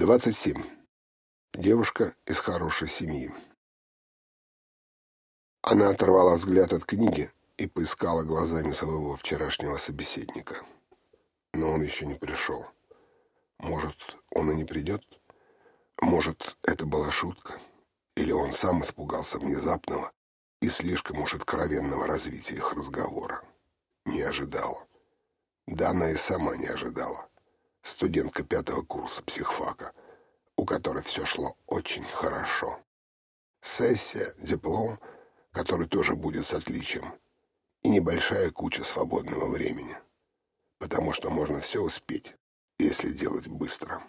27. Девушка из хорошей семьи. Она оторвала взгляд от книги и поискала глазами своего вчерашнего собеседника. Но он еще не пришел. Может, он и не придет? Может, это была шутка? Или он сам испугался внезапного и слишком уж откровенного развития их разговора? Не ожидала. Да она и сама не ожидала. Студентка пятого курса психфака, у которой все шло очень хорошо. Сессия, диплом, который тоже будет с отличием, и небольшая куча свободного времени, потому что можно все успеть, если делать быстро.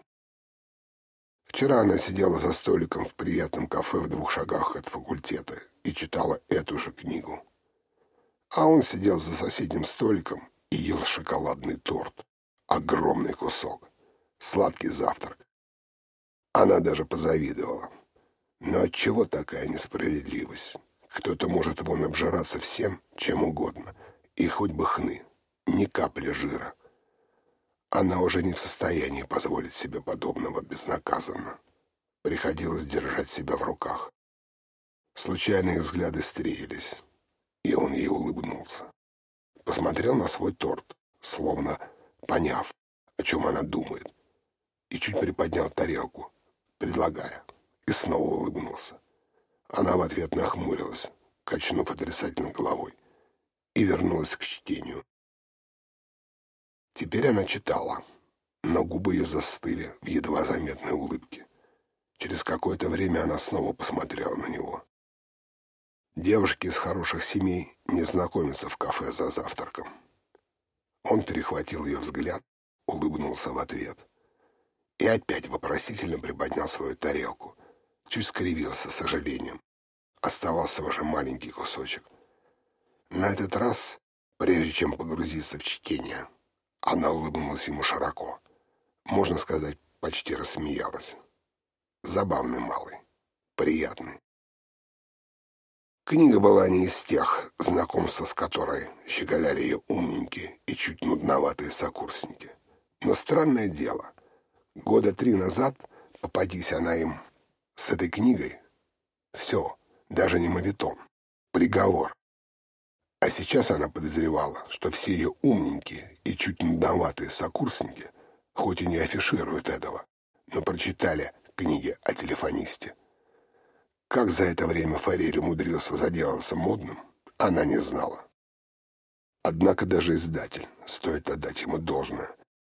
Вчера она сидела за столиком в приятном кафе в двух шагах от факультета и читала эту же книгу. А он сидел за соседним столиком и ел шоколадный торт. Огромный кусок. Сладкий завтрак. Она даже позавидовала. Но отчего такая несправедливость? Кто-то может вон обжираться всем, чем угодно, и хоть бы хны, ни капли жира. Она уже не в состоянии позволить себе подобного безнаказанно. Приходилось держать себя в руках. Случайные взгляды стрелялись, и он ей улыбнулся. Посмотрел на свой торт, словно поняв, о чем она думает, и чуть приподнял тарелку, предлагая, и снова улыбнулся. Она в ответ нахмурилась, качнув отрицательно головой, и вернулась к чтению. Теперь она читала, но губы ее застыли в едва заметной улыбке. Через какое-то время она снова посмотрела на него. Девушки из хороших семей не знакомятся в кафе за завтраком. Он перехватил ее взгляд, улыбнулся в ответ. И опять вопросительно приподнял свою тарелку. Чуть скривился с сожалением. Оставался уже маленький кусочек. На этот раз, прежде чем погрузиться в чтение, она улыбнулась ему широко. Можно сказать, почти рассмеялась. Забавный малый. Приятный. Книга была не из тех, знакомства с которой щеголяли ее умненькие и чуть нудноватые сокурсники. Но странное дело, года три назад, попадись она им с этой книгой, все, даже не мавитон, приговор. А сейчас она подозревала, что все ее умненькие и чуть нудноватые сокурсники, хоть и не афишируют этого, но прочитали книги о телефонисте. Как за это время Форель умудрился заделаться модным, она не знала. Однако даже издатель, стоит отдать ему должное,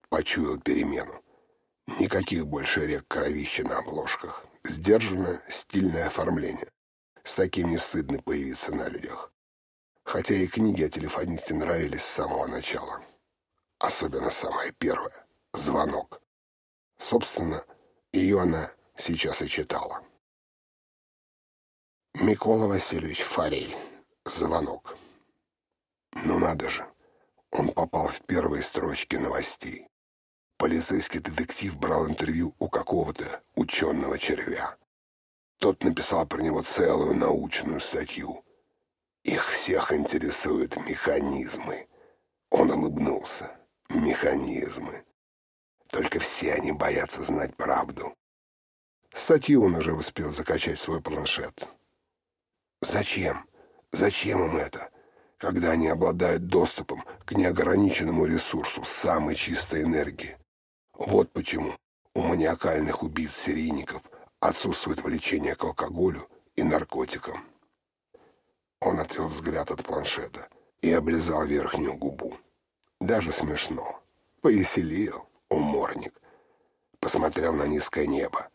почуял перемену. Никаких больше рек кровища на обложках. Сдержанное, стильное оформление. С таким не стыдно появиться на людях. Хотя и книги о телефонисте нравились с самого начала. Особенно самая первая — «Звонок». Собственно, ее она сейчас и читала. Микола Васильевич Форель. Звонок. Ну надо же, он попал в первые строчки новостей. Полицейский детектив брал интервью у какого-то ученого червя. Тот написал про него целую научную статью. Их всех интересуют механизмы. Он улыбнулся. Механизмы. Только все они боятся знать правду. Статью он уже успел закачать в свой планшет. Зачем? Зачем им это? Когда они обладают доступом к неограниченному ресурсу самой чистой энергии. Вот почему у маниакальных убийц-серийников отсутствует влечение к алкоголю и наркотикам. Он отвел взгляд от планшета и облизал верхнюю губу. Даже смешно. Повеселил, уморник. Посмотрел на низкое небо,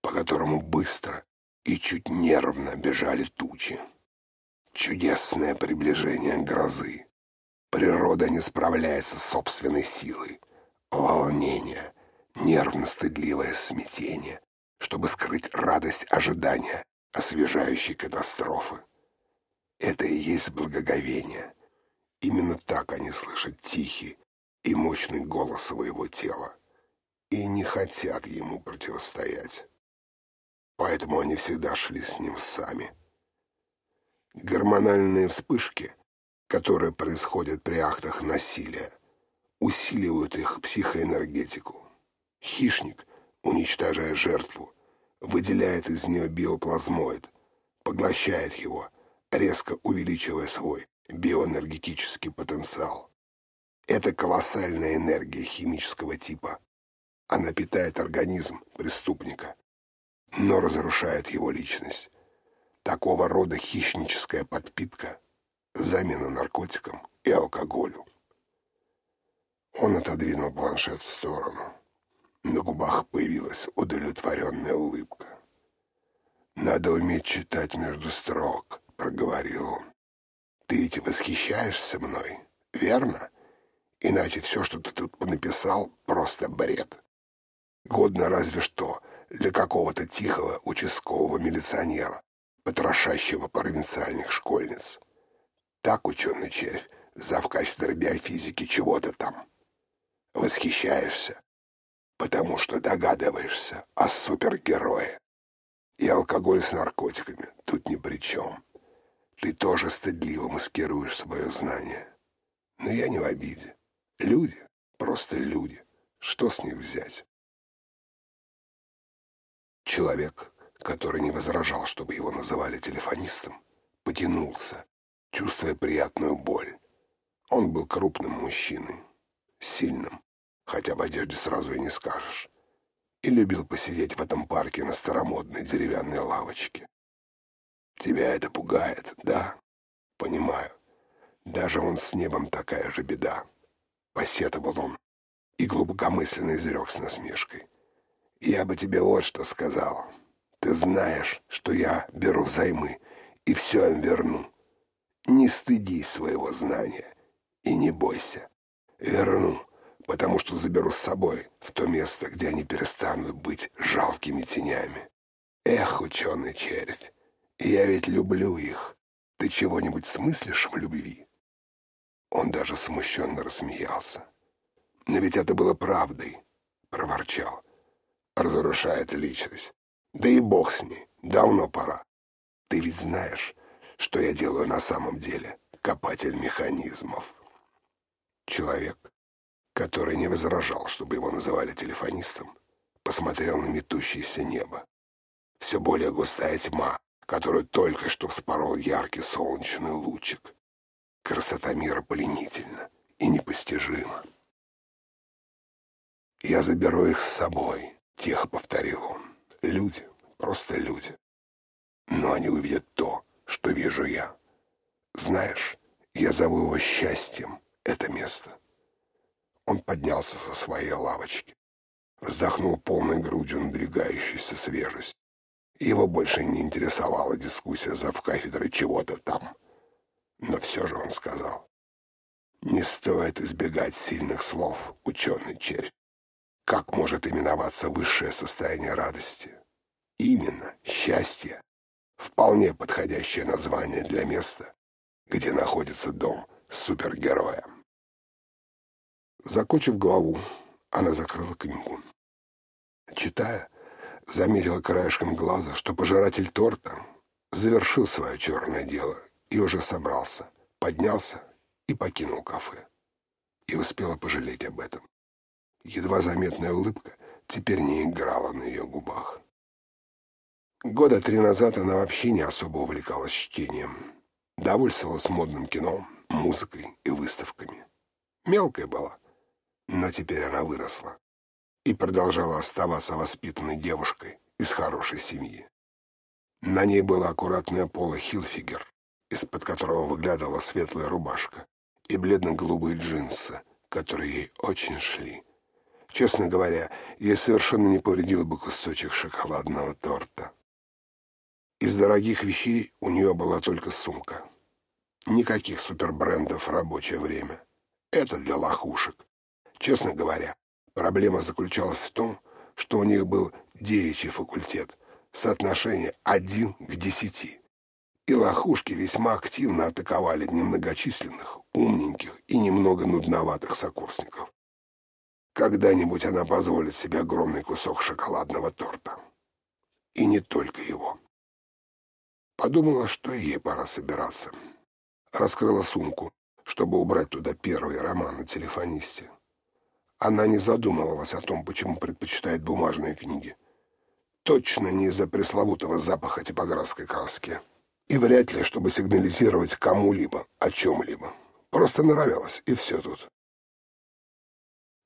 по которому быстро и чуть нервно бежали тучи. Чудесное приближение грозы. Природа не справляется с собственной силой. Волнение, нервно-стыдливое смятение, чтобы скрыть радость ожидания освежающей катастрофы. Это и есть благоговение. Именно так они слышат тихий и мощный голос своего тела и не хотят ему противостоять поэтому они всегда шли с ним сами. Гормональные вспышки, которые происходят при актах насилия, усиливают их психоэнергетику. Хищник уничтожая жертву, выделяет из нее биоплазмоид, поглощает его, резко увеличивая свой биоэнергетический потенциал. Это колоссальная энергия химического типа. Она питает организм преступника, но разрушает его личность. Такого рода хищническая подпитка — замена наркотикам и алкоголю. Он отодвинул планшет в сторону. На губах появилась удовлетворенная улыбка. «Надо уметь читать между строк», — проговорил он. «Ты ведь восхищаешься мной, верно? Иначе все, что ты тут понаписал, просто бред. Годно разве что для какого-то тихого участкового милиционера, потрошащего провинциальных школьниц. Так ученый червь, зав кафедры биофизики чего-то там. Восхищаешься, потому что догадываешься о супергерое. И алкоголь с наркотиками тут ни при чем. Ты тоже стыдливо маскируешь свое знание. Но я не в обиде. Люди, просто люди. Что с них взять? Человек, который не возражал, чтобы его называли телефонистом, потянулся, чувствуя приятную боль. Он был крупным мужчиной, сильным, хотя в одежде сразу и не скажешь, и любил посидеть в этом парке на старомодной деревянной лавочке. Тебя это пугает, да? Понимаю. Даже он с небом такая же беда. Посетовал он и глубокомысленно изрек с насмешкой. Я бы тебе вот что сказал. Ты знаешь, что я беру взаймы и все им верну. Не стыдись своего знания и не бойся. Верну, потому что заберу с собой в то место, где они перестанут быть жалкими тенями. Эх, ученый червь, я ведь люблю их. Ты чего-нибудь смыслишь в любви?» Он даже смущенно рассмеялся. «Но ведь это было правдой», — проворчал. «Разрушает личность. Да и бог с ней. Давно пора. Ты ведь знаешь, что я делаю на самом деле, копатель механизмов». Человек, который не возражал, чтобы его называли телефонистом, посмотрел на метущееся небо. Все более густая тьма, которую только что вспорол яркий солнечный лучик. Красота мира пленительна и непостижима. «Я заберу их с собой», — тихо повторил он. «Люди, просто люди. Но они увидят то, что вижу я. Знаешь, я зову его счастьем, это место. Он поднялся со своей лавочки, вздохнул полной грудью надвигающуюся свежесть. Его больше не интересовала дискуссия за кафедрой чего-то там. Но все же он сказал. Не стоит избегать сильных слов, ученый червь. Как может именоваться высшее состояние радости? Именно счастье. Вполне подходящее название для места, где находится дом супергероя. Закончив главу, она закрыла книгу. Читая, заметила краешком глаза, что пожиратель торта завершил свое черное дело и уже собрался, поднялся и покинул кафе. И успела пожалеть об этом. Едва заметная улыбка теперь не играла на ее губах. Года три назад она вообще не особо увлекалась чтением. Довольствовалась модным кино, музыкой и выставками. Мелкая была, но теперь она выросла и продолжала оставаться воспитанной девушкой из хорошей семьи. На ней было аккуратное поло хилфигер, из-под которого выглядывала светлая рубашка, и бледно-голубые джинсы, которые ей очень шли. Честно говоря, ей совершенно не повредил бы кусочек шоколадного торта. Из дорогих вещей у нее была только сумка. Никаких супербрендов в рабочее время. Это для лохушек. Честно говоря, Проблема заключалась в том, что у них был девичий факультет, соотношение один к десяти. И лохушки весьма активно атаковали немногочисленных, умненьких и немного нудноватых сокурсников. Когда-нибудь она позволит себе огромный кусок шоколадного торта. И не только его. Подумала, что ей пора собираться. Раскрыла сумку, чтобы убрать туда первый роман о телефонисте. Она не задумывалась о том, почему предпочитает бумажные книги. Точно не из-за пресловутого запаха типографской краски. И вряд ли, чтобы сигнализировать кому-либо, о чем-либо. Просто нравилось, и все тут.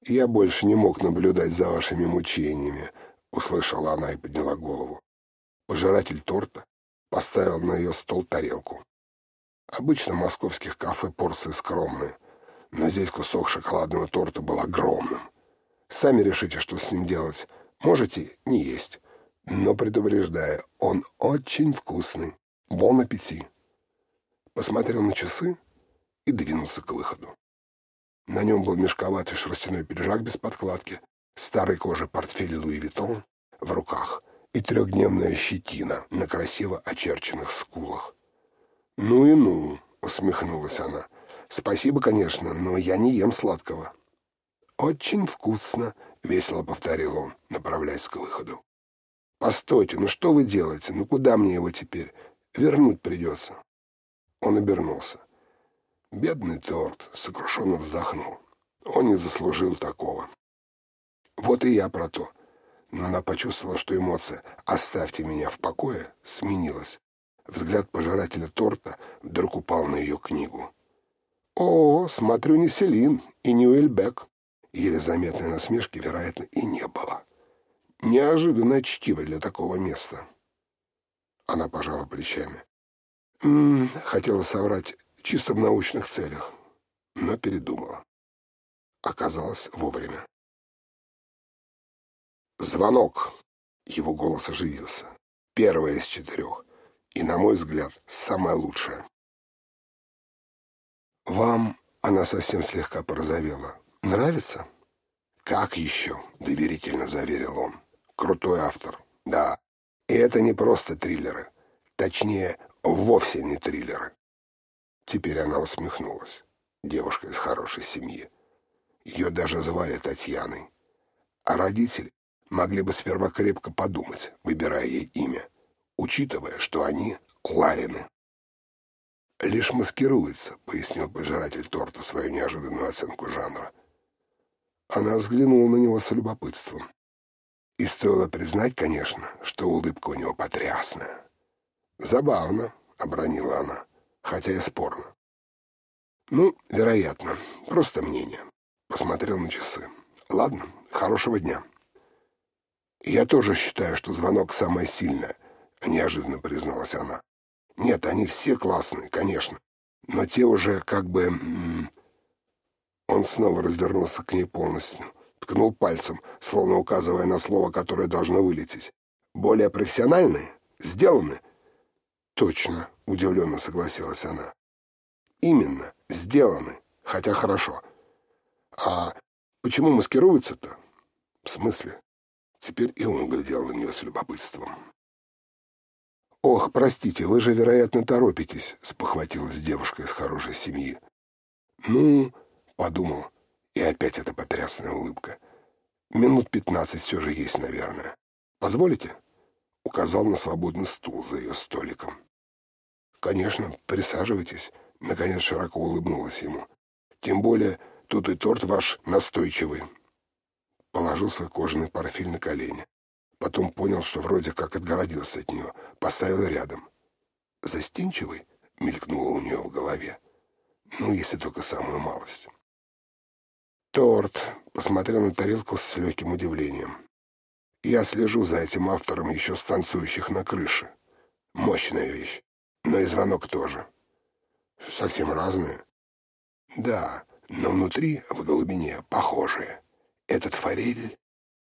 «Я больше не мог наблюдать за вашими мучениями», — услышала она и подняла голову. Пожиратель торта поставил на ее стол тарелку. Обычно в московских кафе порции скромные, но здесь кусок шоколадного торта был огромным. Сами решите, что с ним делать. Можете не есть. Но предупреждаю, он очень вкусный. Бон аппетит. Посмотрел на часы и двинулся к выходу. На нем был мешковатый шерстяной пиджак без подкладки, старой кожи портфель Луи Виттон в руках и трехдневная щетина на красиво очерченных скулах. «Ну и ну», — усмехнулась она. «Спасибо, конечно, но я не ем сладкого». «Очень вкусно», — весело повторил он, направляясь к выходу. «Постойте, ну что вы делаете? Ну куда мне его теперь? Вернуть придется». Он обернулся. Бедный торт сокрушенно вздохнул. Он не заслужил такого. Вот и я про то. Но она почувствовала, что эмоция «оставьте меня в покое» сменилась. Взгляд пожирателя торта вдруг упал на ее книгу. «О, смотрю, не Селин и не Уэльбек». Еле заметной насмешки, вероятно, и не было. Неожиданное чтиво для такого места. Она пожала плечами. М -м, хотела соврать чисто в научных целях, но передумала. Оказалось вовремя. Звонок. Его голос оживился. Первое из четырех и, на мой взгляд, самое лучшее. «Вам она совсем слегка порозовела. Нравится?» «Как еще?» — доверительно заверил он. «Крутой автор. Да. И это не просто триллеры. Точнее, вовсе не триллеры». Теперь она усмехнулась. Девушка из хорошей семьи. Ее даже звали Татьяной. А родители могли бы сперва крепко подумать, выбирая ей имя учитывая, что они Ларины. «Лишь маскируется», — пояснил пожиратель торта свою неожиданную оценку жанра. Она взглянула на него с любопытством. И стоило признать, конечно, что улыбка у него потрясная. «Забавно», — обронила она, хотя и спорно. «Ну, вероятно, просто мнение». Посмотрел на часы. «Ладно, хорошего дня». «Я тоже считаю, что звонок самое сильное —— неожиданно призналась она. «Нет, они все классные, конечно, но те уже как бы...» Он снова развернулся к ней полностью, ткнул пальцем, словно указывая на слово, которое должно вылететь. «Более профессиональные? Сделаны?» «Точно», — удивленно согласилась она. «Именно, сделаны, хотя хорошо. А почему маскируются-то?» «В смысле?» Теперь и он глядел на нее с любопытством. «Ох, простите, вы же, вероятно, торопитесь», — спохватилась девушка из хорошей семьи. «Ну...» — подумал, и опять эта потрясная улыбка. «Минут пятнадцать все же есть, наверное. Позволите?» — указал на свободный стул за ее столиком. «Конечно, присаживайтесь», — наконец широко улыбнулась ему. «Тем более тут и торт ваш настойчивый». Положил свой кожаный портфель на колени. Потом понял, что вроде как отгородился от нее, поставил рядом. «Застенчивый?» — мелькнуло у нее в голове. «Ну, если только самую малость». «Торт!» — посмотрел на тарелку с легким удивлением. «Я слежу за этим автором еще с танцующих на крыше. Мощная вещь, но и звонок тоже. Совсем разные?» «Да, но внутри, в глубине, похожие. Этот форель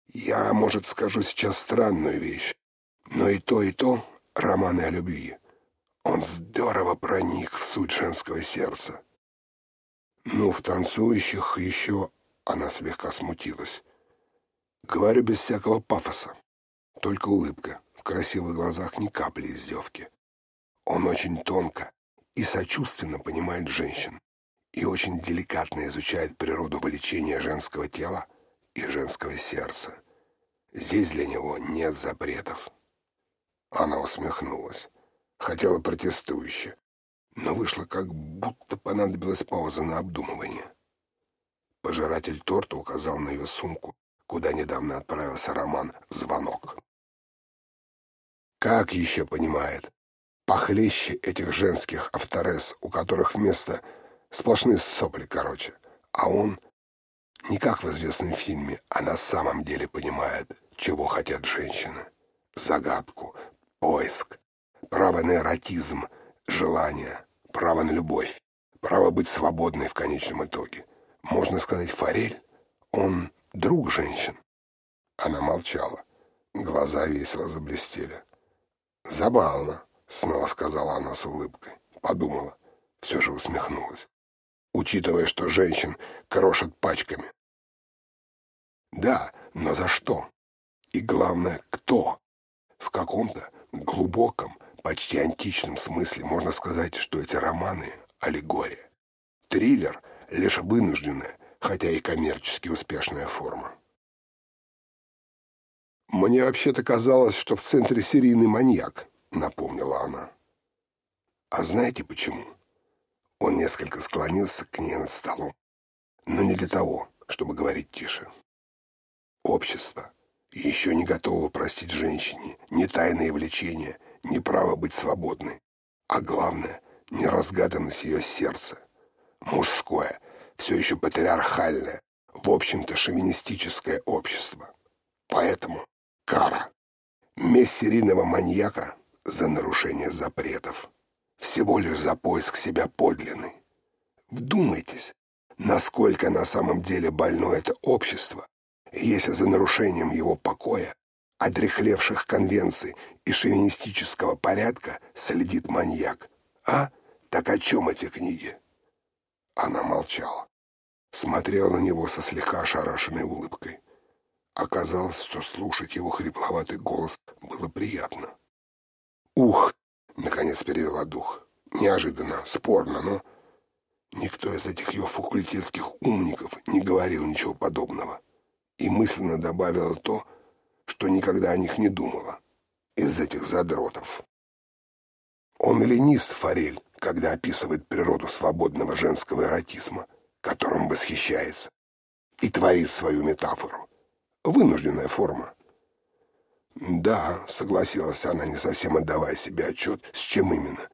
я, может, скажу сейчас странную вещь, но и то, и то романы о любви. Он здорово проник в суть женского сердца. Ну, в танцующих еще она слегка смутилась. Говорю без всякого пафоса, только улыбка, в красивых глазах ни капли издевки. Он очень тонко и сочувственно понимает женщин и очень деликатно изучает природу влечения женского тела и женского сердца. Здесь для него нет запретов. Она усмехнулась. Хотела протестующе, но вышло как будто понадобилась пауза на обдумывание. Пожиратель торта указал на ее сумку, куда недавно отправился Роман «Звонок». Как еще понимает? Похлеще этих женских авторес, у которых вместо сплошные сопли, короче. А он не как в известном фильме, а на самом деле понимает, чего хотят женщины. Загадку, поиск, право на эротизм, желание, право на любовь, право быть свободной в конечном итоге. Можно сказать, Форель, он друг женщин. Она молчала. Глаза весело заблестели. «Забавно», — снова сказала она с улыбкой. Подумала, все же усмехнулась. Учитывая, что женщин крошат пачками. Да, но за что? И главное, кто? В каком-то глубоком, почти античном смысле можно сказать, что эти романы — аллегория. Триллер — лишь вынужденная, хотя и коммерчески успешная форма. «Мне вообще-то казалось, что в центре серийный маньяк», — напомнила она. «А знаете почему?» Он несколько склонился к ней над столом, но не для того, чтобы говорить тише. Общество еще не готово простить женщине ни тайные влечения, ни право быть свободной, а главное — неразгаданность ее сердца. Мужское, все еще патриархальное, в общем-то шовинистическое общество. Поэтому кара. Месть маньяка за нарушение запретов. Всего лишь за поиск себя подлинный. Вдумайтесь, насколько на самом деле больно это общество, если за нарушением его покоя, одрехлевших конвенций и шовинистического порядка следит маньяк. А? Так о чем эти книги? Она молчала. Смотрела на него со слегка ошарашенной улыбкой. Оказалось, что слушать его хрипловатый голос было приятно. «Ух!» — наконец перевела дух. «Неожиданно, спорно, но...» Никто из этих ее факультетских умников не говорил ничего подобного и мысленно добавила то, что никогда о них не думала, из этих задротов. Он ленист, Форель, когда описывает природу свободного женского эротизма, которым восхищается, и творит свою метафору. Вынужденная форма. «Да», — согласилась она, не совсем отдавая себе отчет, с чем именно.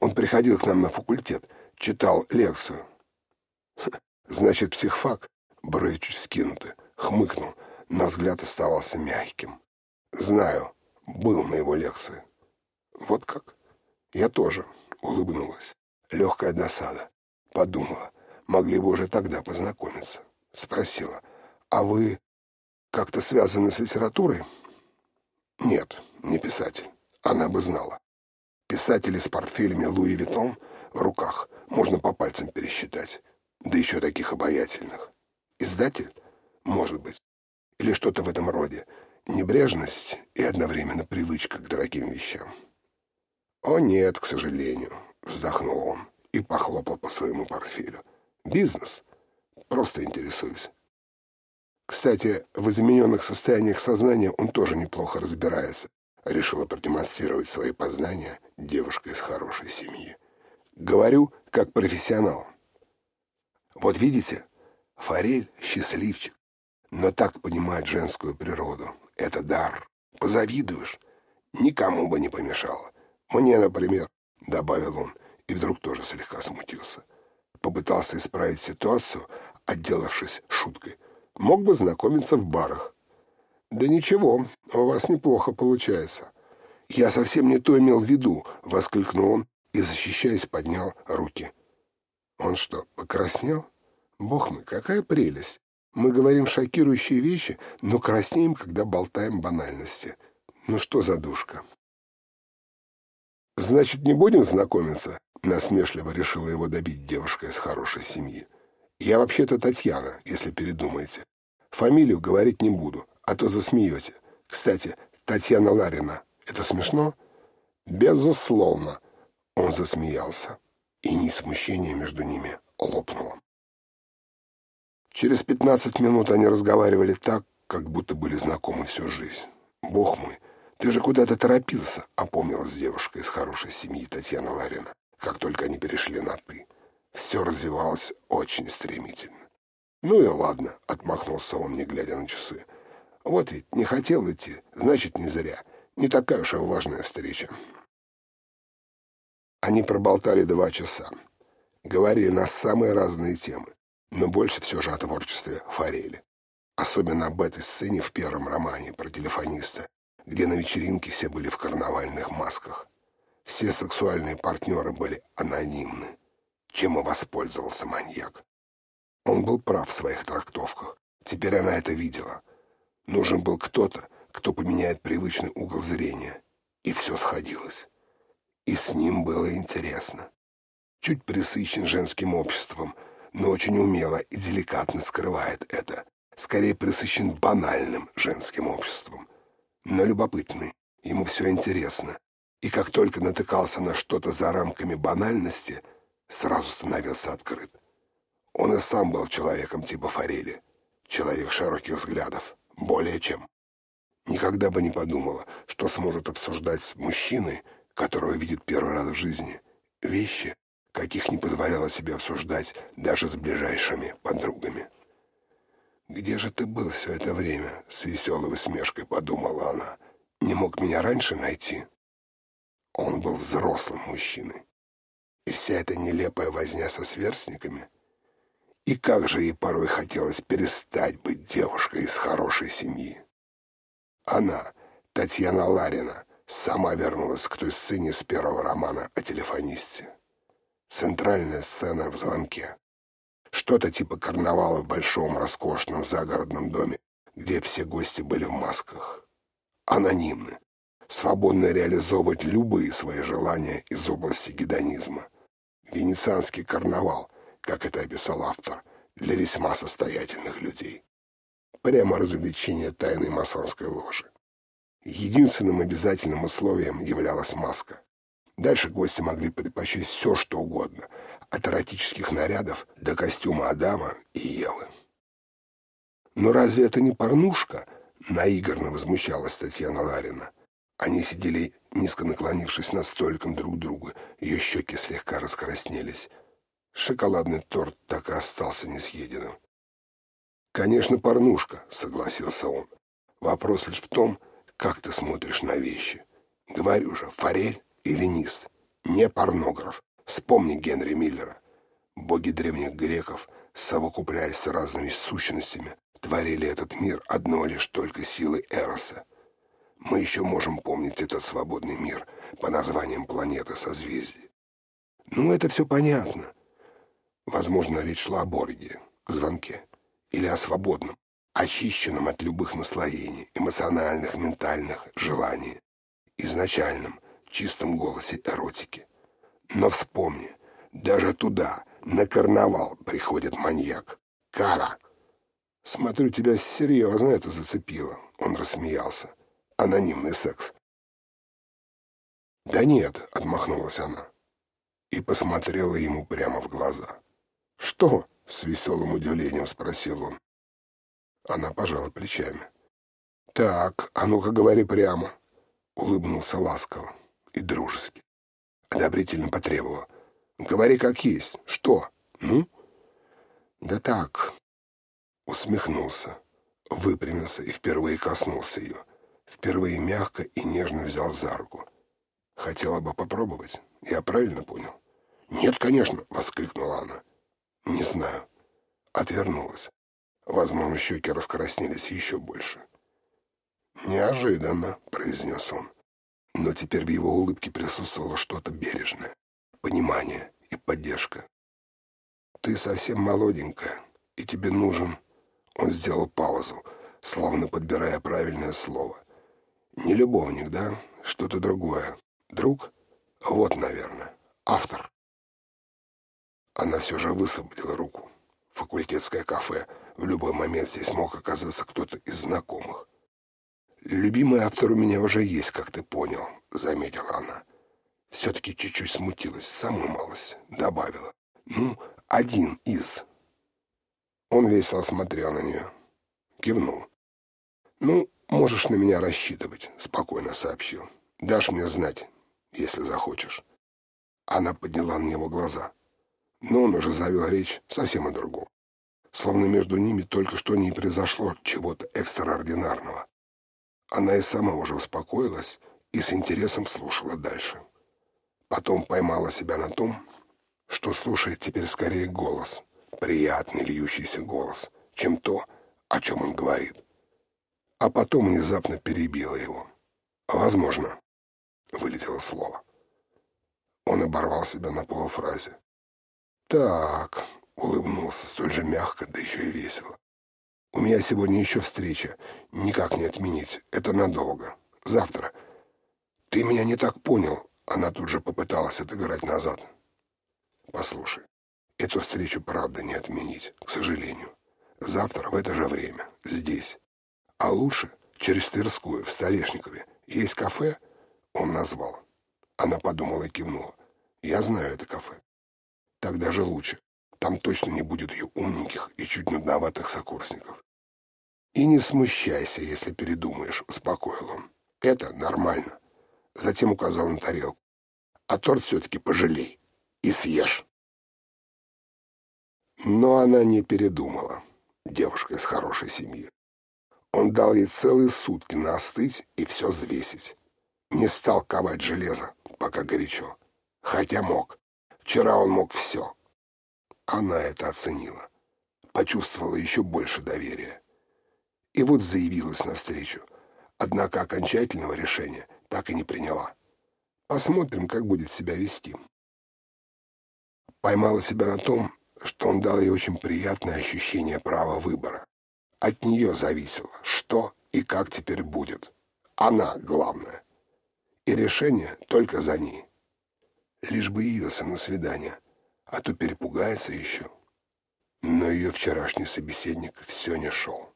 «Он приходил к нам на факультет, читал лекцию». «Значит, психфак?» — брови чуть скинуты хмыкнул, на взгляд оставался мягким. «Знаю, был на его лекции». «Вот как?» «Я тоже», — улыбнулась. Легкая досада. Подумала, могли бы уже тогда познакомиться. Спросила, «А вы как-то связаны с литературой?» «Нет, не писатель. Она бы знала. Писатели с портфелями Луи Виттон в руках можно по пальцам пересчитать, да еще таких обаятельных. Издатель может быть. Или что-то в этом роде. Небрежность и одновременно привычка к дорогим вещам. «О нет, к сожалению», — вздохнул он и похлопал по своему портфелю. «Бизнес. Просто интересуюсь». Кстати, в измененных состояниях сознания он тоже неплохо разбирается. Решила продемонстрировать свои познания девушка из хорошей семьи. Говорю, как профессионал. Вот видите, Форель — счастливчик. Но так понимать женскую природу — это дар. Позавидуешь? Никому бы не помешало. Мне, например, — добавил он, и вдруг тоже слегка смутился. Попытался исправить ситуацию, отделавшись шуткой. Мог бы знакомиться в барах. «Да ничего, у вас неплохо получается». «Я совсем не то имел в виду», — воскликнул он и, защищаясь, поднял руки. «Он что, покраснел? Бог мой, какая прелесть! Мы говорим шокирующие вещи, но краснеем, когда болтаем банальности. Ну что за душка? «Значит, не будем знакомиться?» — насмешливо решила его добить девушка из хорошей семьи. «Я вообще-то Татьяна, если передумаете. Фамилию говорить не буду, а то засмеете. Кстати, Татьяна Ларина — это смешно?» «Безусловно!» — он засмеялся, и нить смущения между ними лопнула. Через пятнадцать минут они разговаривали так, как будто были знакомы всю жизнь. «Бог мой, ты же куда-то торопился», — опомнилась девушка из хорошей семьи Татьяна Ларина, как только они перешли на «ты». Все развивалось очень стремительно. «Ну и ладно», — отмахнулся он, не глядя на часы. «Вот ведь не хотел идти, значит, не зря. Не такая уж и важная встреча». Они проболтали два часа. Говорили на самые разные темы, но больше все же о творчестве Форели. Особенно об этой сцене в первом романе про телефониста, где на вечеринке все были в карнавальных масках. Все сексуальные партнеры были анонимны, чем и воспользовался маньяк. Он был прав в своих трактовках. Теперь она это видела. Нужен был кто-то, кто поменяет привычный угол зрения. И все сходилось. И с ним было интересно. Чуть присыщен женским обществом, но очень умело и деликатно скрывает это. Скорее присыщен банальным женским обществом. Но любопытный, ему все интересно. И как только натыкался на что-то за рамками банальности, сразу становился открыт. Он и сам был человеком типа Форели. Человек широких взглядов. Более чем. Никогда бы не подумала, что сможет обсуждать с мужчиной, которого видит первый раз в жизни, вещи, каких не позволяла себе обсуждать даже с ближайшими подругами. «Где же ты был все это время?» — с веселой усмешкой подумала она. «Не мог меня раньше найти?» Он был взрослым мужчиной. И вся эта нелепая возня со сверстниками. И как же ей порой хотелось перестать быть девушкой из хорошей семьи. Она, Татьяна Ларина, сама вернулась к той сцене с первого романа о телефонисте. Центральная сцена в звонке. Что-то типа карнавала в большом роскошном загородном доме, где все гости были в масках. Анонимны. Свободно реализовывать любые свои желания из области гедонизма. Венецианский карнавал, как это описал автор, для весьма состоятельных людей. Прямо развлечение тайной масонской ложи. Единственным обязательным условием являлась маска. Дальше гости могли предпочесть все, что угодно, от эротических нарядов до костюма Адама и Евы. «Но разве это не порнушка?» — наигранно возмущалась Татьяна Ларина. Они сидели, низко наклонившись над столиком друг друга, ее щеки слегка раскраснелись. Шоколадный торт так и остался несъеденным. «Конечно, порнушка», — согласился он. «Вопрос лишь в том, как ты смотришь на вещи. Говорю же, форель или низ. Не порнограф. Вспомни Генри Миллера. Боги древних греков, совокупляясь с разными сущностями, творили этот мир одно лишь только силой Эроса. Мы еще можем помнить этот свободный мир по названиям планеты созвездий. Ну, это все понятно. Возможно, речь шла о Борге, звонке, или о свободном, очищенном от любых наслоений, эмоциональных, ментальных, желаний, изначальном, чистом голосе эротики. Но вспомни, даже туда, на карнавал, приходит маньяк. Кара! Смотрю, тебя серьезно это зацепило. Он рассмеялся. Анонимный секс. «Да нет», — отмахнулась она. И посмотрела ему прямо в глаза. «Что?» — с веселым удивлением спросил он. Она пожала плечами. «Так, а ну-ка говори прямо», — улыбнулся ласково и дружески. Одобрительно потребовал. «Говори как есть. Что? Ну?» «Да так», — усмехнулся, выпрямился и впервые коснулся ее. Впервые мягко и нежно взял за руку. «Хотела бы попробовать. Я правильно понял?» «Нет, конечно», — воскликнула она. «Не знаю». Отвернулась. Возможно, щеки раскраснелись еще больше. «Неожиданно», — произнес он. Но теперь в его улыбке присутствовало что-то бережное, понимание и поддержка. «Ты совсем молоденькая, и тебе нужен...» Он сделал паузу, словно подбирая правильное слово. «Не любовник, да? Что-то другое. Друг? Вот, наверное. Автор». Она все же высвободила руку. Факультетское кафе — в любой момент здесь мог оказаться кто-то из знакомых. «Любимый автор у меня уже есть, как ты понял», — заметила она. Все-таки чуть-чуть смутилась, самую малость, добавила. «Ну, один из». Он весело смотрел на нее. Кивнул. «Ну, можешь на меня рассчитывать», — спокойно сообщил. «Дашь мне знать, если захочешь». Она подняла на него глаза. Но он уже завел речь совсем о другом. словно между ними только что не произошло чего-то экстраординарного. Она и сама уже успокоилась и с интересом слушала дальше. Потом поймала себя на том, что слушает теперь скорее голос, приятный льющийся голос, чем то, о чем он говорит. А потом внезапно перебила его. «Возможно», — вылетело слово. Он оборвал себя на полуфразе. «Так», — улыбнулся столь же мягко, да еще и весело. «У меня сегодня еще встреча. Никак не отменить. Это надолго. Завтра. Ты меня не так понял». Она тут же попыталась отыграть назад. «Послушай, эту встречу правда не отменить, к сожалению. Завтра в это же время, здесь. А лучше через Тверскую, в Столешникове. Есть кафе?» Он назвал. Она подумала и кивнула. «Я знаю это кафе. Так даже лучше. Там точно не будет ее умненьких и чуть нудноватых сокурсников. И не смущайся, если передумаешь, успокоил он. Это нормально. Затем указал на тарелку. А торт все-таки пожалей и съешь. Но она не передумала, девушка из хорошей семьи. Он дал ей целые сутки на остыть и все взвесить. Не стал ковать железо, пока горячо. Хотя мог. Вчера он мог все. Она это оценила. Почувствовала еще больше доверия. И вот заявилась навстречу. Однако окончательного решения так и не приняла. Посмотрим, как будет себя вести. Поймала себя на том, что он дал ей очень приятное ощущение права выбора. От нее зависело, что и как теперь будет. Она главное. И решение только за ней. Лишь бы явился на свидание, а то перепугается еще. Но ее вчерашний собеседник все не шел.